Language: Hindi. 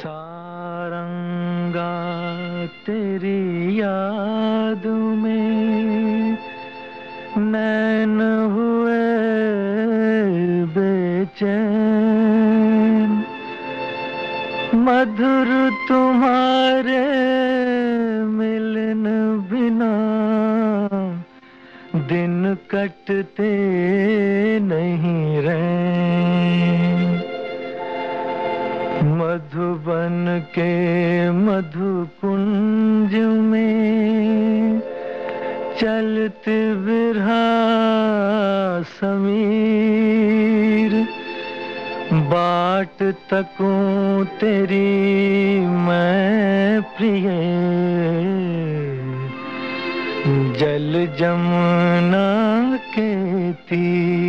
सारंगा तेरी याद में नैन हुए बेचैन। मधुर तुम्हारे मिलन बिना दिन कटते नहीं रहे। मधुबन के मधु कुंज में चलते बिरहा समीर। बाट तकूं तेरी मैं प्रिय। जल जमुना के तीर